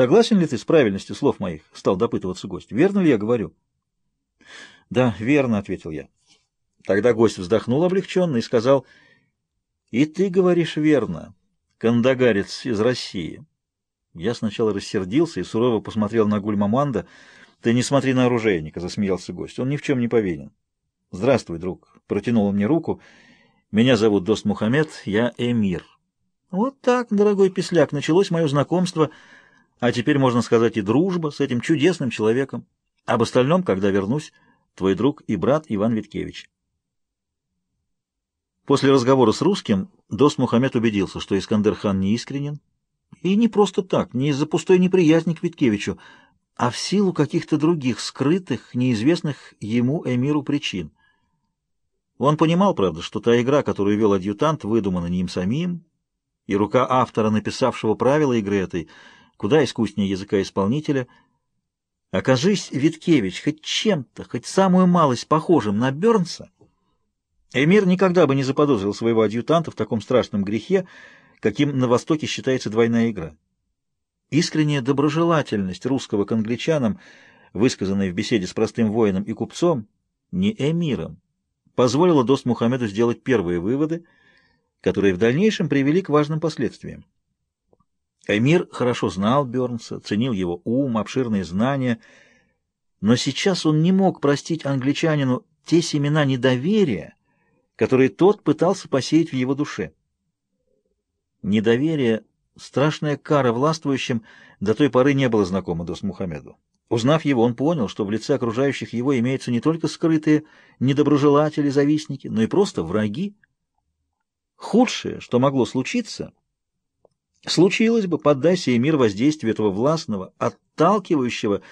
Согласен ли ты с правильностью слов моих? — стал допытываться гость. — Верно ли я говорю? — Да, верно, — ответил я. Тогда гость вздохнул облегченно и сказал, — И ты говоришь верно, кандагарец из России. Я сначала рассердился и сурово посмотрел на Гульмаманда. — Ты не смотри на оружейника, — засмеялся гость. Он ни в чем не повинен. — Здравствуй, друг, — протянул он мне руку. — Меня зовут Дост Мухаммед, я эмир. Вот так, дорогой писляк, началось мое знакомство — а теперь, можно сказать, и дружба с этим чудесным человеком. Об остальном, когда вернусь, твой друг и брат Иван Виткевич. После разговора с русским Дос Мухаммед убедился, что Искандер хан не. И не просто так, не из-за пустой неприязни к Виткевичу, а в силу каких-то других скрытых, неизвестных ему эмиру причин. Он понимал, правда, что та игра, которую вел адъютант, выдумана не им самим, и рука автора, написавшего правила игры этой, — куда искуснее языка исполнителя. Окажись, Виткевич, хоть чем-то, хоть самую малость похожим на Бернса, Эмир никогда бы не заподозрил своего адъютанта в таком страшном грехе, каким на Востоке считается двойная игра. Искренняя доброжелательность русского к англичанам, высказанная в беседе с простым воином и купцом, не эмиром, позволила Дост Мухаммеду сделать первые выводы, которые в дальнейшем привели к важным последствиям. Эмир хорошо знал Бернса, ценил его ум, обширные знания, но сейчас он не мог простить англичанину те семена недоверия, которые тот пытался посеять в его душе. Недоверие — страшная кара властвующим, до той поры не было знакомо Дос Мухаммеду. Узнав его, он понял, что в лице окружающих его имеются не только скрытые недоброжелатели, завистники, но и просто враги. Худшее, что могло случиться — Случилось бы, поддайся и мир воздействию этого властного, отталкивающего,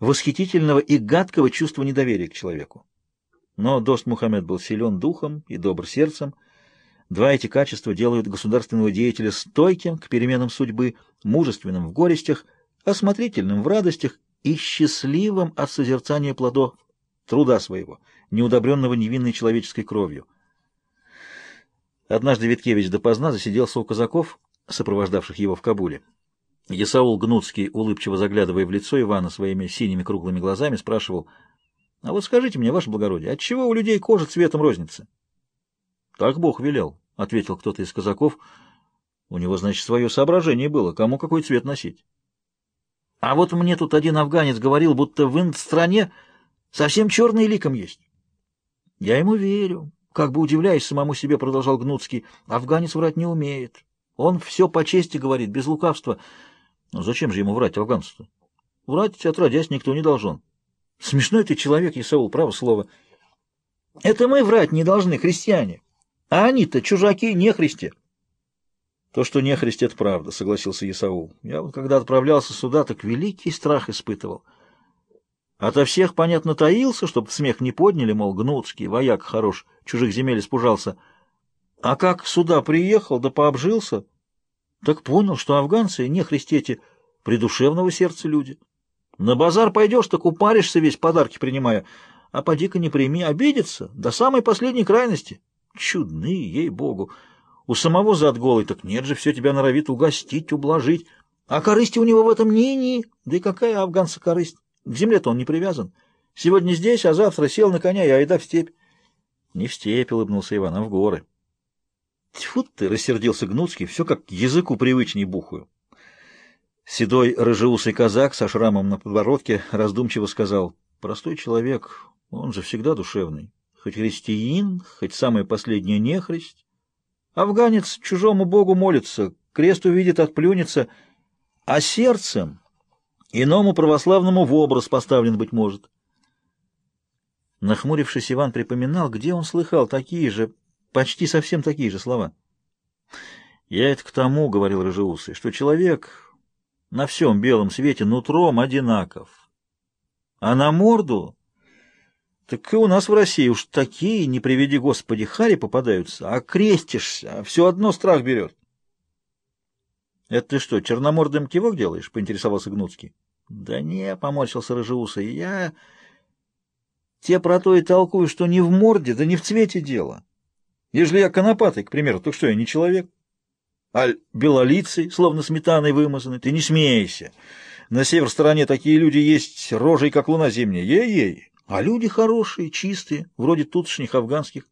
восхитительного и гадкого чувства недоверия к человеку. Но Дост Мухаммед был силен духом и добр сердцем. Два эти качества делают государственного деятеля стойким к переменам судьбы, мужественным в горестях, осмотрительным в радостях и счастливым от созерцания плодов труда своего, неудобренного невинной человеческой кровью. Однажды Виткевич допоздна засиделся у казаков — сопровождавших его в Кабуле. Есаул Гнуцкий, улыбчиво заглядывая в лицо Ивана своими синими круглыми глазами, спрашивал, «А вот скажите мне, ваше благородие, отчего у людей кожа цветом рознится?» «Так Бог велел», — ответил кто-то из казаков. «У него, значит, свое соображение было, кому какой цвет носить». «А вот мне тут один афганец говорил, будто в Инд-стране совсем черный ликом есть». «Я ему верю», — как бы удивляясь самому себе, продолжал Гнуцкий, — «афганец врать не умеет». Он все по чести говорит, без лукавства. Но зачем же ему врать, афганцу-то? Врать, отродясь, никто не должен. Смешной ты человек, Исаул, право слово. Это мы врать не должны, христиане. А они-то чужаки, нехристи. То, что нехрист, это правда, согласился Исаул. Я вот когда отправлялся сюда, так великий страх испытывал. Ото всех, понятно, таился, чтобы смех не подняли, мол, гнутский, вояк хорош, чужих земель испужался — а как сюда приехал, да пообжился, так понял, что афганцы не христете придушевного сердца люди. На базар пойдешь, так упаришься весь, подарки принимая, а поди-ка не прими, обидится до самой последней крайности. Чудные, ей-богу! У самого зад голый, так нет же, все тебя норовит угостить, ублажить. А корысти у него в этом ни-ни, да и какая афганца корысть? К земле-то он не привязан. Сегодня здесь, а завтра сел на коня и айда в степь. Не в степь, улыбнулся Иван, а в горы. Тьфу ты, рассердился Гнуцкий, все как языку привычней бухую. Седой рыжеусый казак со шрамом на подбородке раздумчиво сказал, «Простой человек, он же всегда душевный. Хоть христиин, хоть самая последняя нехристь. Афганец чужому богу молится, крест увидит, отплюнется, а сердцем иному православному в образ поставлен, быть может». Нахмурившись, Иван припоминал, где он слыхал такие же Почти совсем такие же слова. Я это к тому, — говорил Рыжеусый, — что человек на всем белом свете нутром одинаков. А на морду... Так и у нас в России уж такие, не приведи Господи, хари попадаются, а крестишься, а все одно страх берет. — Это ты что, черномордым кивок делаешь? — поинтересовался Гнуцкий. — Да не, — поморщился Рыжеусый, — я... Те про то и толкую, что не в морде, да не в цвете дело. Ежели я конопатый, к примеру, так что я не человек? Аль белолицый, словно сметаной вымазанный, ты не смейся. На север стороне такие люди есть, рожей, как луна зимняя, ей-ей. А люди хорошие, чистые, вроде тутшних афганских.